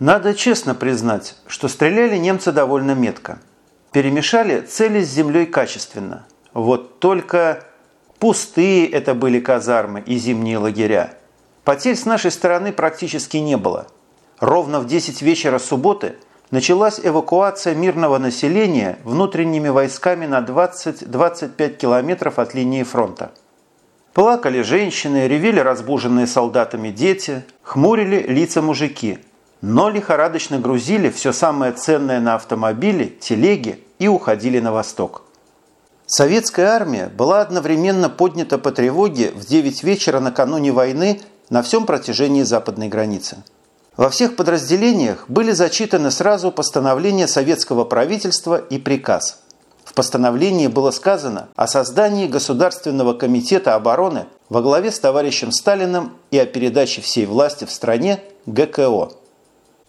Надо честно признать, что стреляли немцы довольно метко. Перемешали цели с землей качественно. Вот только пустые это были казармы и зимние лагеря. Потерь с нашей стороны практически не было. Ровно в 10 вечера субботы началась эвакуация мирного населения внутренними войсками на 20-25 километров от линии фронта. Плакали женщины, ревели разбуженные солдатами дети, хмурили лица мужики – но лихорадочно грузили все самое ценное на автомобили, телеги и уходили на восток. Советская армия была одновременно поднята по тревоге в 9 вечера накануне войны на всем протяжении западной границы. Во всех подразделениях были зачитаны сразу постановление советского правительства и приказ. В постановлении было сказано о создании Государственного комитета обороны во главе с товарищем Сталиным и о передаче всей власти в стране ГКО.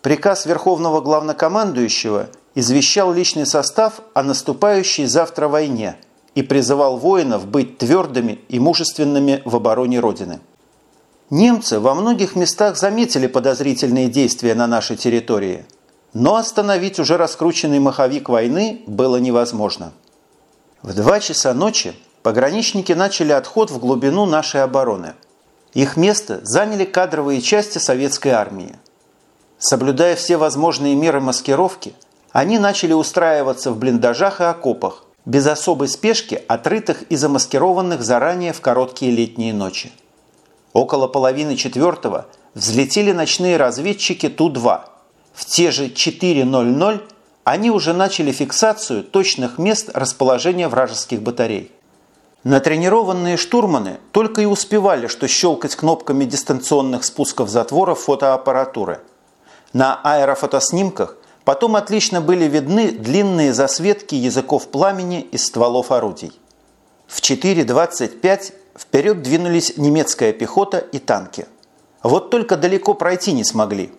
Приказ Верховного Главнокомандующего извещал личный состав о наступающей завтра войне и призывал воинов быть твердыми и мужественными в обороне Родины. Немцы во многих местах заметили подозрительные действия на нашей территории, но остановить уже раскрученный маховик войны было невозможно. В два часа ночи пограничники начали отход в глубину нашей обороны. Их место заняли кадровые части советской армии – Соблюдая все возможные меры маскировки, они начали устраиваться в блиндажах и окопах, без особой спешки, отрытых и замаскированных заранее в короткие летние ночи. Около половины четвертого взлетели ночные разведчики Ту-2. В те же 4.00 они уже начали фиксацию точных мест расположения вражеских батарей. Натренированные штурманы только и успевали, что щелкать кнопками дистанционных спусков затворов фотоаппаратуры – на аэрофотоснимках потом отлично были видны длинные засветки языков пламени из стволов орудий. В 4.25 вперед двинулись немецкая пехота и танки. Вот только далеко пройти не смогли.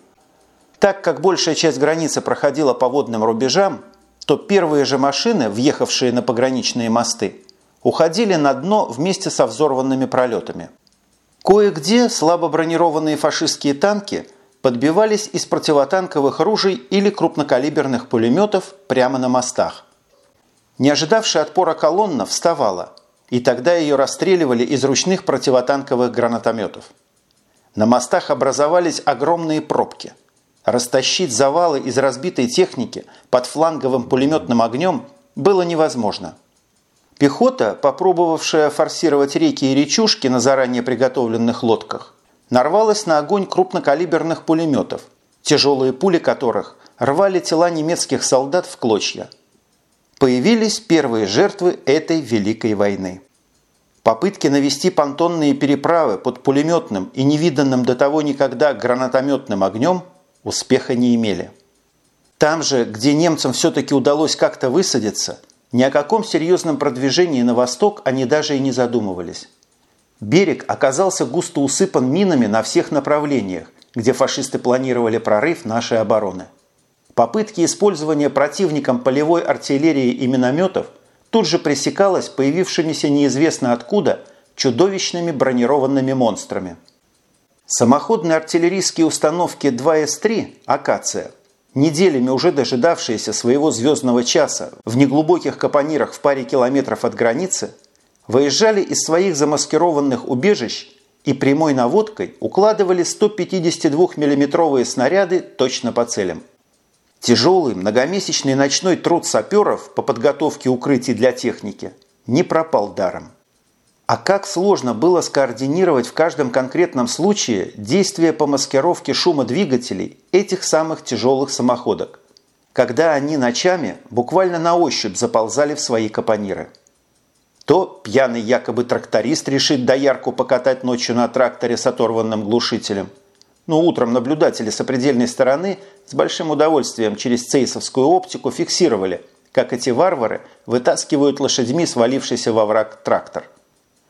Так как большая часть границы проходила по водным рубежам, то первые же машины, въехавшие на пограничные мосты, уходили на дно вместе со взорванными пролетами. Кое-где слабо бронированные фашистские танки – подбивались из противотанковых ружей или крупнокалиберных пулеметов прямо на мостах. Не ожидавшая отпора колонна вставала, и тогда ее расстреливали из ручных противотанковых гранатометов. На мостах образовались огромные пробки. Растащить завалы из разбитой техники под фланговым пулеметным огнем было невозможно. Пехота, попробовавшая форсировать реки и речушки на заранее приготовленных лодках, нарвалась на огонь крупнокалиберных пулеметов, тяжелые пули которых рвали тела немецких солдат в клочья. Появились первые жертвы этой Великой войны. Попытки навести понтонные переправы под пулеметным и невиданным до того никогда гранатометным огнем успеха не имели. Там же, где немцам все-таки удалось как-то высадиться, ни о каком серьезном продвижении на восток они даже и не задумывались. Берег оказался густо усыпан минами на всех направлениях, где фашисты планировали прорыв нашей обороны. Попытки использования противником полевой артиллерии и минометов тут же пресекалось появившимися неизвестно откуда чудовищными бронированными монстрами. Самоходные артиллерийские установки 2С-3 «Акация», неделями уже дожидавшиеся своего звездного часа в неглубоких капонирах в паре километров от границы – выезжали из своих замаскированных убежищ и прямой наводкой укладывали 152 миллиметровые снаряды точно по целям. Тяжелый многомесячный ночной труд саперов по подготовке укрытий для техники не пропал даром. А как сложно было скоординировать в каждом конкретном случае действия по маскировке шума двигателей этих самых тяжелых самоходок, когда они ночами буквально на ощупь заползали в свои капониры. То пьяный якобы тракторист решит доярку покатать ночью на тракторе с оторванным глушителем. Но утром наблюдатели с определенной стороны с большим удовольствием через цейсовскую оптику фиксировали, как эти варвары вытаскивают лошадьми свалившийся во враг трактор.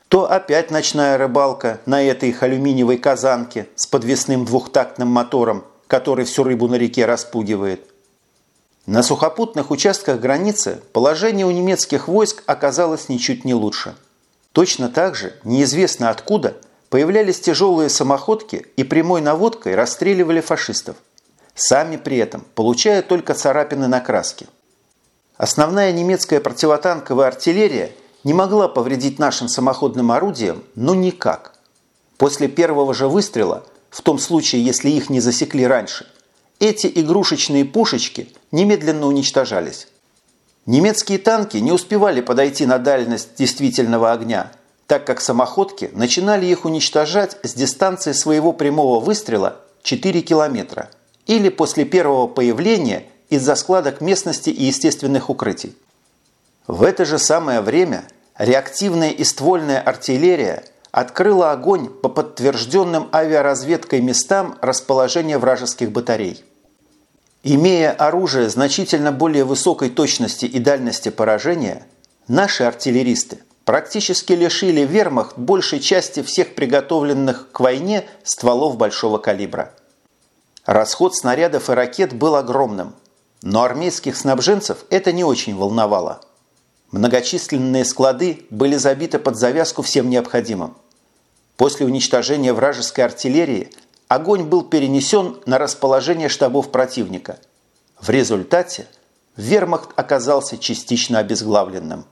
То опять ночная рыбалка на этой их алюминиевой казанке с подвесным двухтактным мотором, который всю рыбу на реке распугивает. На сухопутных участках границы положение у немецких войск оказалось ничуть не лучше. Точно так же, неизвестно откуда, появлялись тяжелые самоходки и прямой наводкой расстреливали фашистов. сами при этом получая только царапины на краске. Основная немецкая противотанковая артиллерия не могла повредить нашим самоходным орудиям, но никак. После первого же выстрела, в том случае, если их не засекли раньше, эти игрушечные пушечки немедленно уничтожались. Немецкие танки не успевали подойти на дальность действительного огня, так как самоходки начинали их уничтожать с дистанции своего прямого выстрела 4 километра или после первого появления из-за складок местности и естественных укрытий. В это же самое время реактивная и ствольная артиллерия открыла огонь по подтвержденным авиаразведкой местам расположения вражеских батарей. Имея оружие значительно более высокой точности и дальности поражения, наши артиллеристы практически лишили вермахт большей части всех приготовленных к войне стволов большого калибра. Расход снарядов и ракет был огромным, но армейских снабженцев это не очень волновало. Многочисленные склады были забиты под завязку всем необходимым. После уничтожения вражеской артиллерии огонь был перенесен на расположение штабов противника. В результате вермахт оказался частично обезглавленным.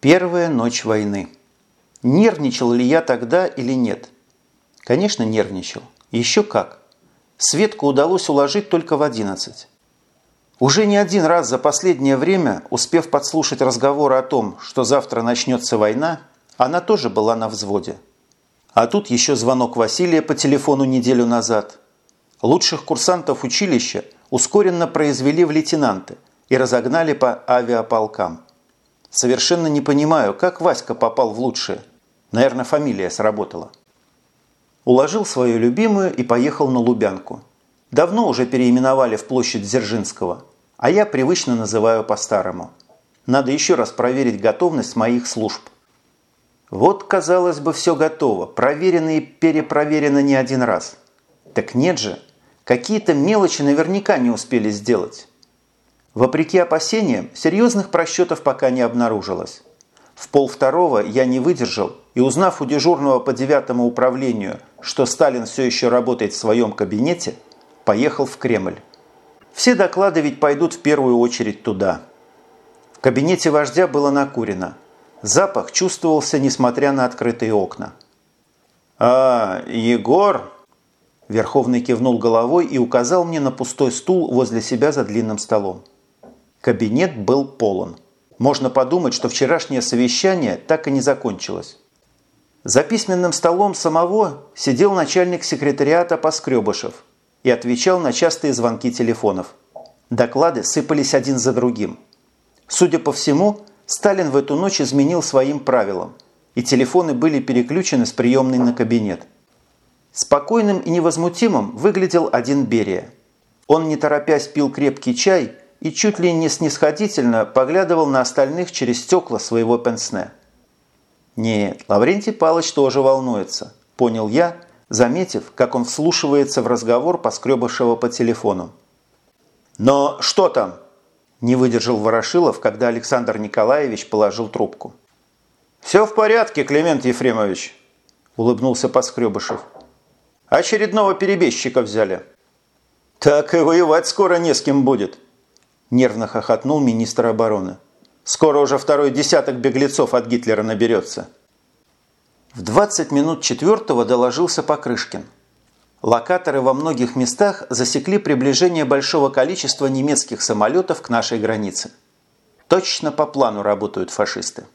Первая ночь войны. Нервничал ли я тогда или нет? Конечно, нервничал. Еще как. Светку удалось уложить только в 11. Уже не один раз за последнее время, успев подслушать разговоры о том, что завтра начнется война, она тоже была на взводе. А тут еще звонок Василия по телефону неделю назад. Лучших курсантов училища ускоренно произвели в лейтенанты и разогнали по авиаполкам. Совершенно не понимаю, как Васька попал в лучшие. Наверное, фамилия сработала. Уложил свою любимую и поехал на Лубянку. Давно уже переименовали в площадь Дзержинского, а я привычно называю по-старому. Надо еще раз проверить готовность моих служб. Вот, казалось бы, все готово, проверено и перепроверено не один раз. Так нет же, какие-то мелочи наверняка не успели сделать. Вопреки опасениям, серьезных просчетов пока не обнаружилось. В полвторого я не выдержал и, узнав у дежурного по девятому управлению, что Сталин все еще работает в своем кабинете, поехал в Кремль. Все доклады ведь пойдут в первую очередь туда. В кабинете вождя было накурено – Запах чувствовался, несмотря на открытые окна. «А, Егор!» Верховный кивнул головой и указал мне на пустой стул возле себя за длинным столом. Кабинет был полон. Можно подумать, что вчерашнее совещание так и не закончилось. За письменным столом самого сидел начальник секретариата Поскребышев и отвечал на частые звонки телефонов. Доклады сыпались один за другим. Судя по всему, Сталин в эту ночь изменил своим правилам, и телефоны были переключены с приемной на кабинет. Спокойным и невозмутимым выглядел один Берия. Он, не торопясь, пил крепкий чай и чуть ли не снисходительно поглядывал на остальных через стекла своего пенсне. «Нет, Лаврентий Палыч тоже волнуется», – понял я, заметив, как он вслушивается в разговор поскребавшего по телефону. «Но что там?» Не выдержал Ворошилов, когда Александр Николаевич положил трубку. «Все в порядке, Климент Ефремович», – улыбнулся Поскребышев. «Очередного перебежчика взяли». «Так и воевать скоро не с кем будет», – нервно хохотнул министр обороны. «Скоро уже второй десяток беглецов от Гитлера наберется». В 20 минут четвертого доложился Покрышкин – Локаторы во многих местах засекли приближение большого количества немецких самолетов к нашей границе. Точно по плану работают фашисты.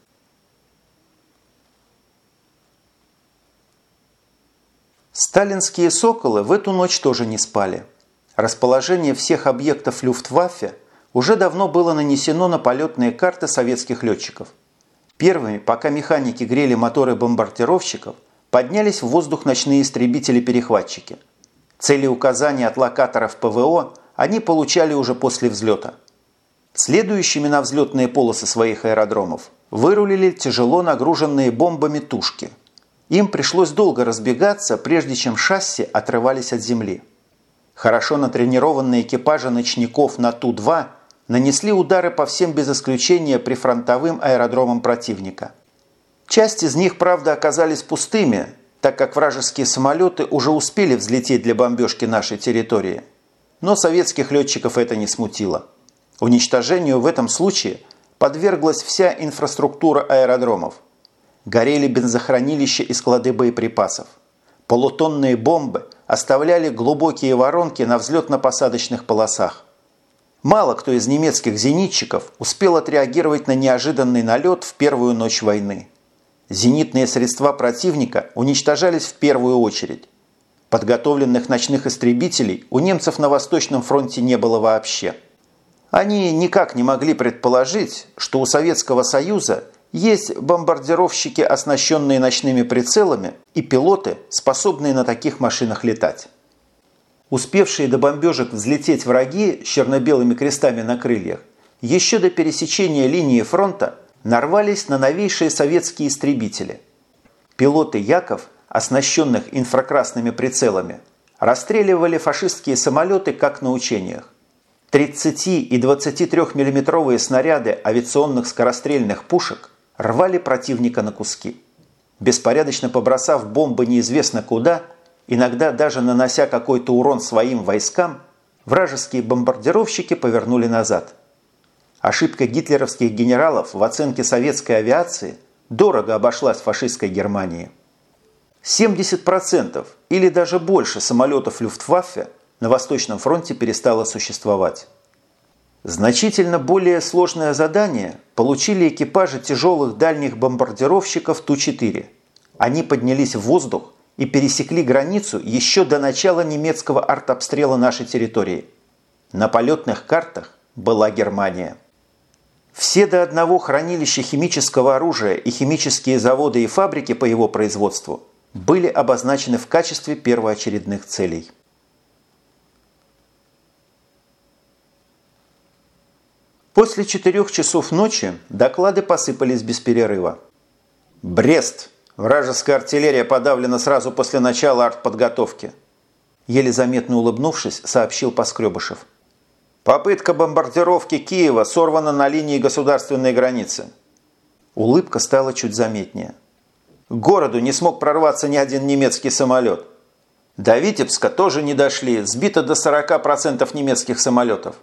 Сталинские «Соколы» в эту ночь тоже не спали. Расположение всех объектов Люфтваффе уже давно было нанесено на полетные карты советских летчиков. Первыми, пока механики грели моторы бомбардировщиков, поднялись в воздух ночные истребители-перехватчики. Цели указания от локаторов ПВО они получали уже после взлета. Следующими на взлетные полосы своих аэродромов вырулили тяжело нагруженные бомбами тушки. Им пришлось долго разбегаться, прежде чем шасси отрывались от земли. Хорошо натренированные экипажи ночников на Ту-2 нанесли удары по всем без исключения прифронтовым аэродромам противника – Часть из них, правда, оказались пустыми, так как вражеские самолеты уже успели взлететь для бомбежки нашей территории. Но советских летчиков это не смутило. Уничтожению в этом случае подверглась вся инфраструктура аэродромов. Горели бензохранилища и склады боеприпасов. Полутонные бомбы оставляли глубокие воронки на взлетно-посадочных полосах. Мало кто из немецких зенитчиков успел отреагировать на неожиданный налет в первую ночь войны. Зенитные средства противника уничтожались в первую очередь. Подготовленных ночных истребителей у немцев на Восточном фронте не было вообще. Они никак не могли предположить, что у Советского Союза есть бомбардировщики, оснащенные ночными прицелами, и пилоты, способные на таких машинах летать. Успевшие до бомбежек взлететь враги с черно-белыми крестами на крыльях еще до пересечения линии фронта нарвались на новейшие советские истребители. Пилоты Яков, оснащенных инфракрасными прицелами, расстреливали фашистские самолеты как на учениях. 30 и 23 миллиметровые снаряды авиационных скорострельных пушек рвали противника на куски. Беспорядочно побросав бомбы неизвестно куда, иногда даже нанося какой-то урон своим войскам, вражеские бомбардировщики повернули назад – Ошибка гитлеровских генералов в оценке советской авиации дорого обошлась фашистской Германии. 70% или даже больше самолетов Люфтваффе на Восточном фронте перестало существовать. Значительно более сложное задание получили экипажи тяжелых дальних бомбардировщиков Ту-4. Они поднялись в воздух и пересекли границу еще до начала немецкого артобстрела нашей территории. На полетных картах была Германия. Все до одного хранилища химического оружия и химические заводы и фабрики по его производству были обозначены в качестве первоочередных целей. После четырех часов ночи доклады посыпались без перерыва. «Брест! Вражеская артиллерия подавлена сразу после начала артподготовки!» Еле заметно улыбнувшись, сообщил Поскребышев. Попытка бомбардировки Киева сорвана на линии государственной границы. Улыбка стала чуть заметнее. К городу не смог прорваться ни один немецкий самолет. До Витебска тоже не дошли, сбито до 40% немецких самолетов.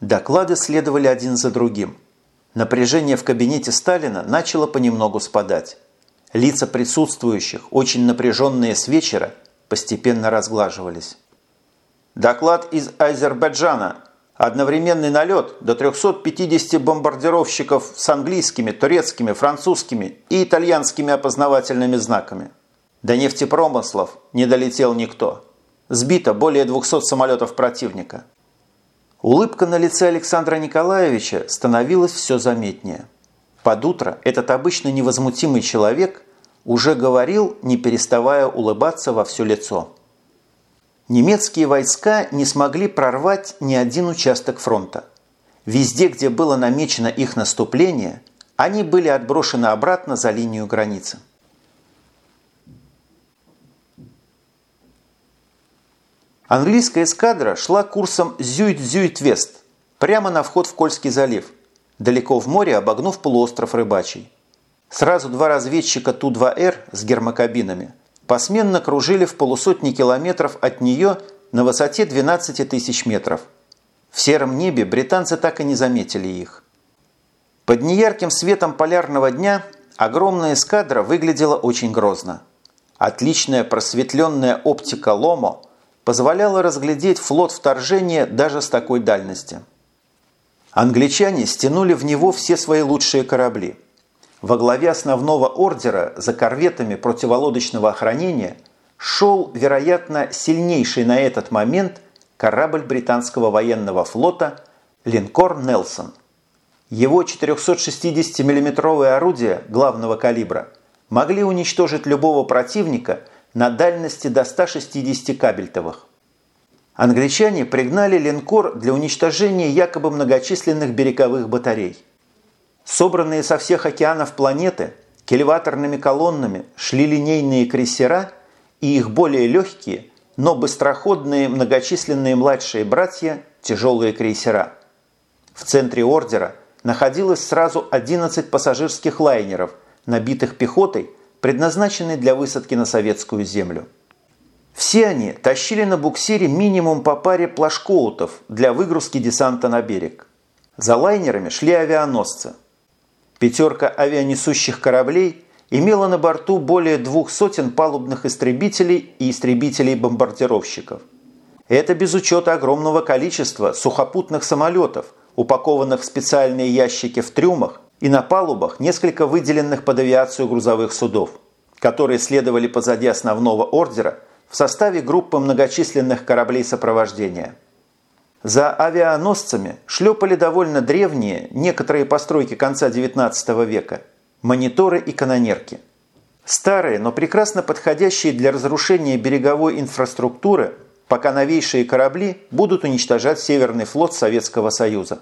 Доклады следовали один за другим. Напряжение в кабинете Сталина начало понемногу спадать. Лица присутствующих, очень напряженные с вечера, постепенно разглаживались. Доклад из Азербайджана. Одновременный налет до 350 бомбардировщиков с английскими, турецкими, французскими и итальянскими опознавательными знаками. До нефтепромыслов не долетел никто. Сбито более 200 самолетов противника. Улыбка на лице Александра Николаевича становилась все заметнее. Под утро этот обычно невозмутимый человек уже говорил, не переставая улыбаться во все лицо. Немецкие войска не смогли прорвать ни один участок фронта. Везде, где было намечено их наступление, они были отброшены обратно за линию границы. Английская эскадра шла курсом Зюит-Зюит-Вест, прямо на вход в Кольский залив, далеко в море обогнув полуостров Рыбачий. Сразу два разведчика Ту-2Р с гермокабинами – посменно кружили в полусотни километров от нее на высоте 12 тысяч метров. В сером небе британцы так и не заметили их. Под неярким светом полярного дня огромная эскадра выглядела очень грозно. Отличная просветленная оптика Ломо позволяла разглядеть флот вторжения даже с такой дальности. Англичане стянули в него все свои лучшие корабли – во главе основного ордера за корветами противолодочного охранения шел, вероятно, сильнейший на этот момент корабль британского военного флота линкор «Нелсон». Его 460 миллиметровые орудия главного калибра могли уничтожить любого противника на дальности до 160 кабельтовых. Англичане пригнали линкор для уничтожения якобы многочисленных береговых батарей – Собранные со всех океанов планеты келеваторными колоннами шли линейные крейсера и их более легкие, но быстроходные многочисленные младшие братья – тяжелые крейсера. В центре ордера находилось сразу 11 пассажирских лайнеров, набитых пехотой, предназначенный для высадки на советскую землю. Все они тащили на буксире минимум по паре плашкоутов для выгрузки десанта на берег. За лайнерами шли авианосцы. Пятерка авианесущих кораблей имела на борту более двух сотен палубных истребителей и истребителей-бомбардировщиков. Это без учета огромного количества сухопутных самолетов, упакованных в специальные ящики в трюмах и на палубах несколько выделенных под авиацию грузовых судов, которые следовали позади основного ордера в составе группы многочисленных кораблей сопровождения. За авианосцами шлепали довольно древние, некоторые постройки конца XIX века, мониторы и канонерки. Старые, но прекрасно подходящие для разрушения береговой инфраструктуры, пока новейшие корабли будут уничтожать Северный флот Советского Союза.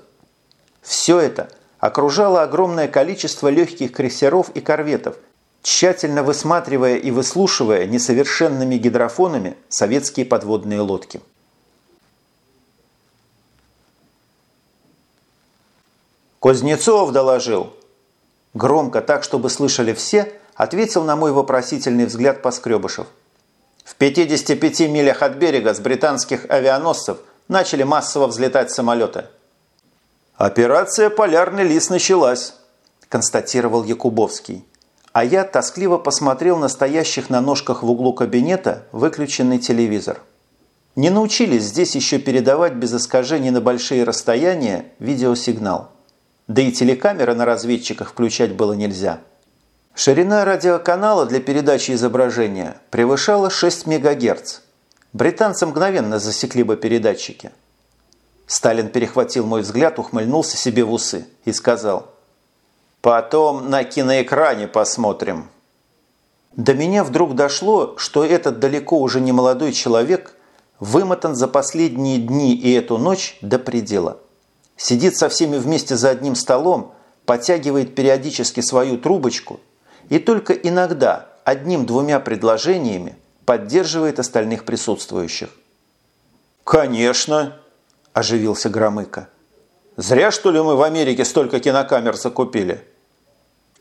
Все это окружало огромное количество легких крейсеров и корветов, тщательно высматривая и выслушивая несовершенными гидрофонами советские подводные лодки. «Кузнецов доложил!» Громко, так, чтобы слышали все, ответил на мой вопросительный взгляд Поскребышев. В 55 милях от берега с британских авианосцев начали массово взлетать самолеты. «Операция «Полярный лис» началась», – констатировал Якубовский. А я тоскливо посмотрел на стоящих на ножках в углу кабинета выключенный телевизор. Не научились здесь еще передавать без искажений на большие расстояния видеосигнал. Да и телекамеры на разведчиках включать было нельзя. Ширина радиоканала для передачи изображения превышала 6 МГц. Британцы мгновенно засекли бы передатчики. Сталин перехватил мой взгляд, ухмыльнулся себе в усы и сказал «Потом на киноэкране посмотрим». До меня вдруг дошло, что этот далеко уже не молодой человек вымотан за последние дни и эту ночь до предела сидит со всеми вместе за одним столом, подтягивает периодически свою трубочку и только иногда одним-двумя предложениями поддерживает остальных присутствующих. «Конечно!» – оживился Громыко. «Зря, что ли, мы в Америке столько кинокамер закупили?»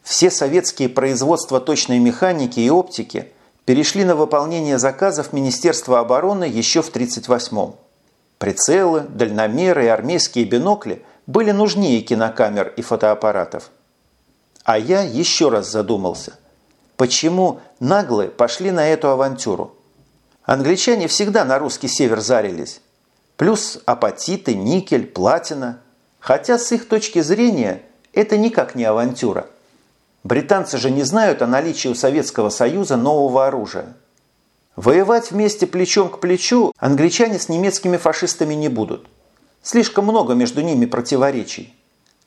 Все советские производства точной механики и оптики перешли на выполнение заказов Министерства обороны еще в 1938-м. Прицелы, дальномеры и армейские бинокли были нужнее кинокамер и фотоаппаратов. А я еще раз задумался, почему наглые пошли на эту авантюру. Англичане всегда на русский север зарились. Плюс апатиты, никель, платина. Хотя с их точки зрения это никак не авантюра. Британцы же не знают о наличии у Советского Союза нового оружия. Воевать вместе плечом к плечу англичане с немецкими фашистами не будут. Слишком много между ними противоречий.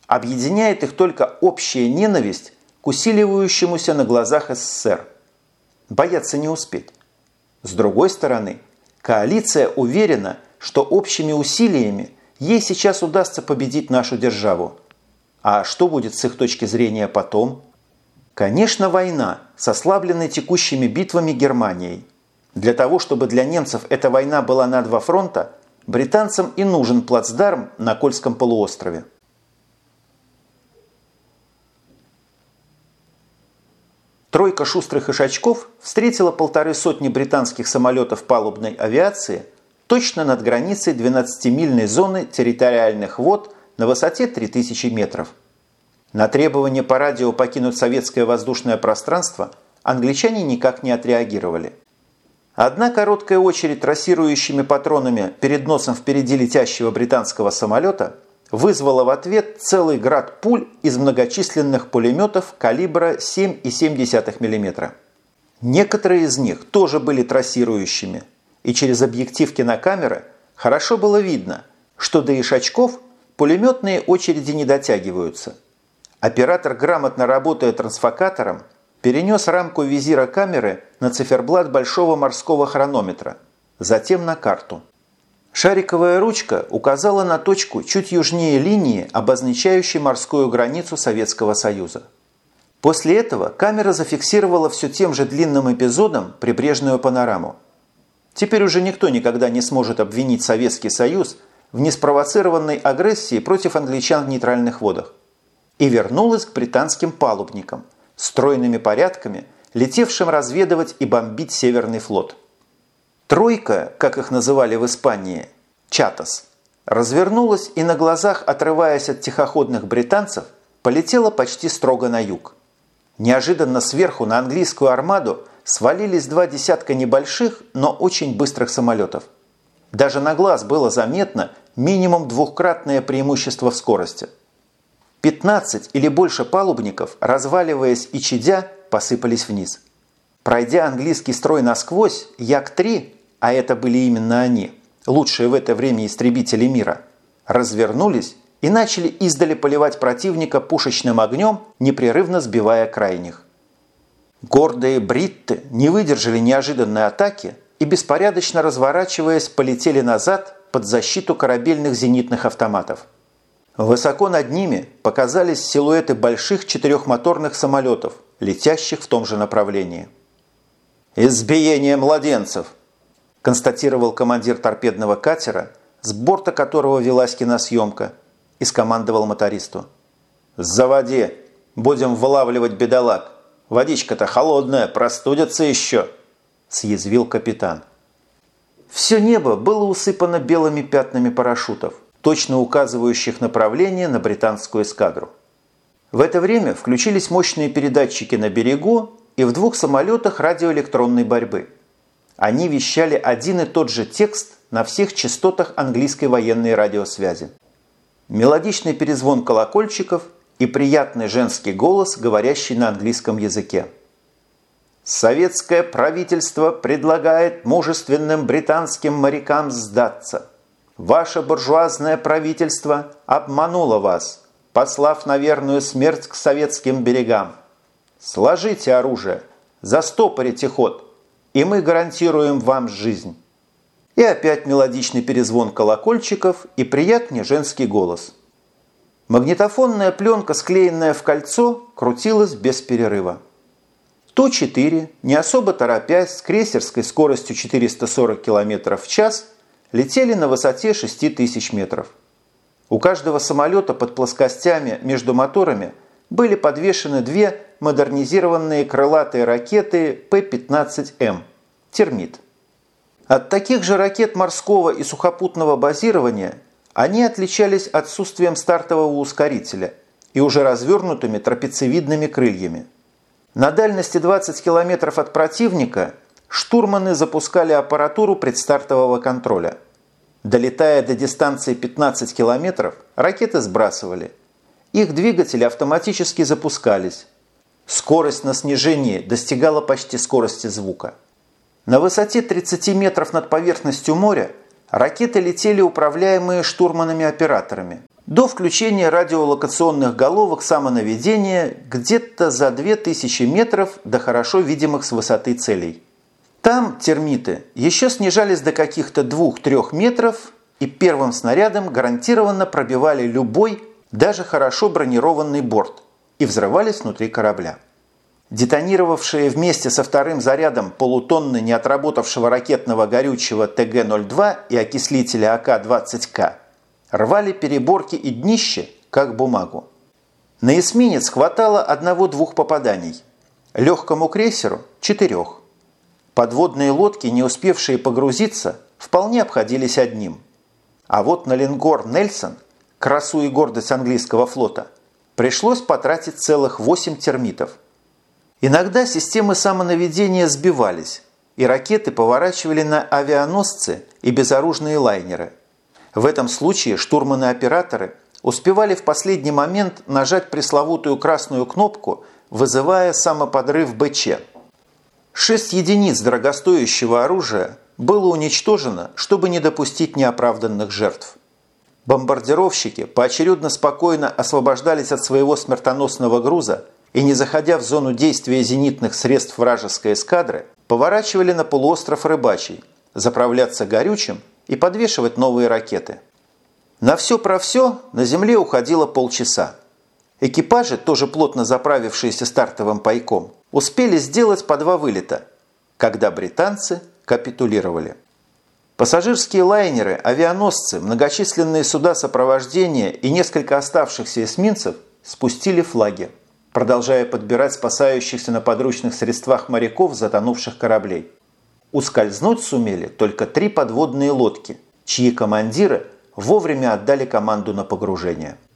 Объединяет их только общая ненависть к усиливающемуся на глазах СССР. Боятся не успеть. С другой стороны, коалиция уверена, что общими усилиями ей сейчас удастся победить нашу державу. А что будет с их точки зрения потом? Конечно, война с ослабленной текущими битвами Германией – для того, чтобы для немцев эта война была на два фронта, британцам и нужен плацдарм на Кольском полуострове. Тройка шустрых ишачков встретила полторы сотни британских самолетов палубной авиации точно над границей 12-мильной зоны территориальных вод на высоте 3000 метров. На требование по радио покинуть советское воздушное пространство англичане никак не отреагировали – Одна короткая очередь трассирующими патронами перед носом впереди летящего британского самолета вызвала в ответ целый град пуль из многочисленных пулеметов калибра 7,7 мм. Некоторые из них тоже были трассирующими, и через объектив кинокамеры хорошо было видно, что до ишачков пулеметные очереди не дотягиваются. Оператор, грамотно работая трансфокатором, перенес рамку визира камеры на циферблат большого морского хронометра, затем на карту. Шариковая ручка указала на точку чуть южнее линии, обозначающей морскую границу Советского Союза. После этого камера зафиксировала все тем же длинным эпизодом прибрежную панораму. Теперь уже никто никогда не сможет обвинить Советский Союз в неспровоцированной агрессии против англичан в нейтральных водах. И вернулась к британским палубникам – стройными порядками, летевшим разведывать и бомбить Северный флот. Тройка, как их называли в Испании, Чатас, развернулась и на глазах, отрываясь от тихоходных британцев, полетела почти строго на юг. Неожиданно сверху на английскую армаду свалились два десятка небольших, но очень быстрых самолетов. Даже на глаз было заметно минимум двухкратное преимущество в скорости. 15 или больше палубников, разваливаясь и чадя, посыпались вниз. Пройдя английский строй насквозь, Як-3, а это были именно они, лучшие в это время истребители мира, развернулись и начали издали поливать противника пушечным огнем, непрерывно сбивая крайних. Гордые бритты не выдержали неожиданной атаки и, беспорядочно разворачиваясь, полетели назад под защиту корабельных зенитных автоматов. Высоко над ними показались силуэты больших четырехмоторных самолетов, летящих в том же направлении. «Избиение младенцев!» – констатировал командир торпедного катера, с борта которого велась киносъемка, и скомандовал мотористу. «Заводи! Будем вылавливать бедолаг! Водичка-то холодная, простудятся еще!» – съязвил капитан. Все небо было усыпано белыми пятнами парашютов, точно указывающих направление на британскую эскадру. В это время включились мощные передатчики на берегу и в двух самолетах радиоэлектронной борьбы. Они вещали один и тот же текст на всех частотах английской военной радиосвязи. Мелодичный перезвон колокольчиков и приятный женский голос, говорящий на английском языке. Советское правительство предлагает мужественным британским морякам сдаться. Ваше буржуазное правительство обмануло вас – послав на верную смерть к советским берегам. Сложите оружие, застопорите ход, и мы гарантируем вам жизнь. И опять мелодичный перезвон колокольчиков и приятный женский голос. Магнитофонная пленка, склеенная в кольцо, крутилась без перерыва. Ту-4, не особо торопясь, с крейсерской скоростью 440 км в час, летели на высоте 6000 метров. У каждого самолета под плоскостями между моторами были подвешены две модернизированные крылатые ракеты П-15М «Термит». От таких же ракет морского и сухопутного базирования они отличались отсутствием стартового ускорителя и уже развернутыми трапециевидными крыльями. На дальности 20 км от противника штурманы запускали аппаратуру предстартового контроля – Долетая до дистанции 15 километров, ракеты сбрасывали. Их двигатели автоматически запускались. Скорость на снижении достигала почти скорости звука. На высоте 30 метров над поверхностью моря ракеты летели управляемые штурманами-операторами. До включения радиолокационных головок самонаведения где-то за 2000 метров до хорошо видимых с высоты целей. Там термиты еще снижались до каких-то 2-3 метров и первым снарядом гарантированно пробивали любой, даже хорошо бронированный борт и взрывались внутри корабля. Детонировавшие вместе со вторым зарядом полутонны неотработавшего ракетного горючего ТГ-02 и окислителя АК-20К рвали переборки и днище, как бумагу. На эсминец хватало одного-двух попаданий, легкому крейсеру – четырех. Подводные лодки, не успевшие погрузиться, вполне обходились одним. А вот на лингор «Нельсон», красу и гордость английского флота, пришлось потратить целых 8 термитов. Иногда системы самонаведения сбивались, и ракеты поворачивали на авианосцы и безоружные лайнеры. В этом случае штурманы-операторы успевали в последний момент нажать пресловутую красную кнопку, вызывая самоподрыв БЧ – Шесть единиц дорогостоящего оружия было уничтожено, чтобы не допустить неоправданных жертв. Бомбардировщики поочередно спокойно освобождались от своего смертоносного груза и, не заходя в зону действия зенитных средств вражеской эскадры, поворачивали на полуостров Рыбачий, заправляться горючим и подвешивать новые ракеты. На все про все на земле уходило полчаса. Экипажи, тоже плотно заправившиеся стартовым пайком, успели сделать по два вылета, когда британцы капитулировали. Пассажирские лайнеры, авианосцы, многочисленные суда сопровождения и несколько оставшихся эсминцев спустили флаги. продолжая подбирать спасающихся на подручных средствах моряков затонувших кораблей. Ускользнуть сумели только три подводные лодки, чьи командиры вовремя отдали команду на погружение –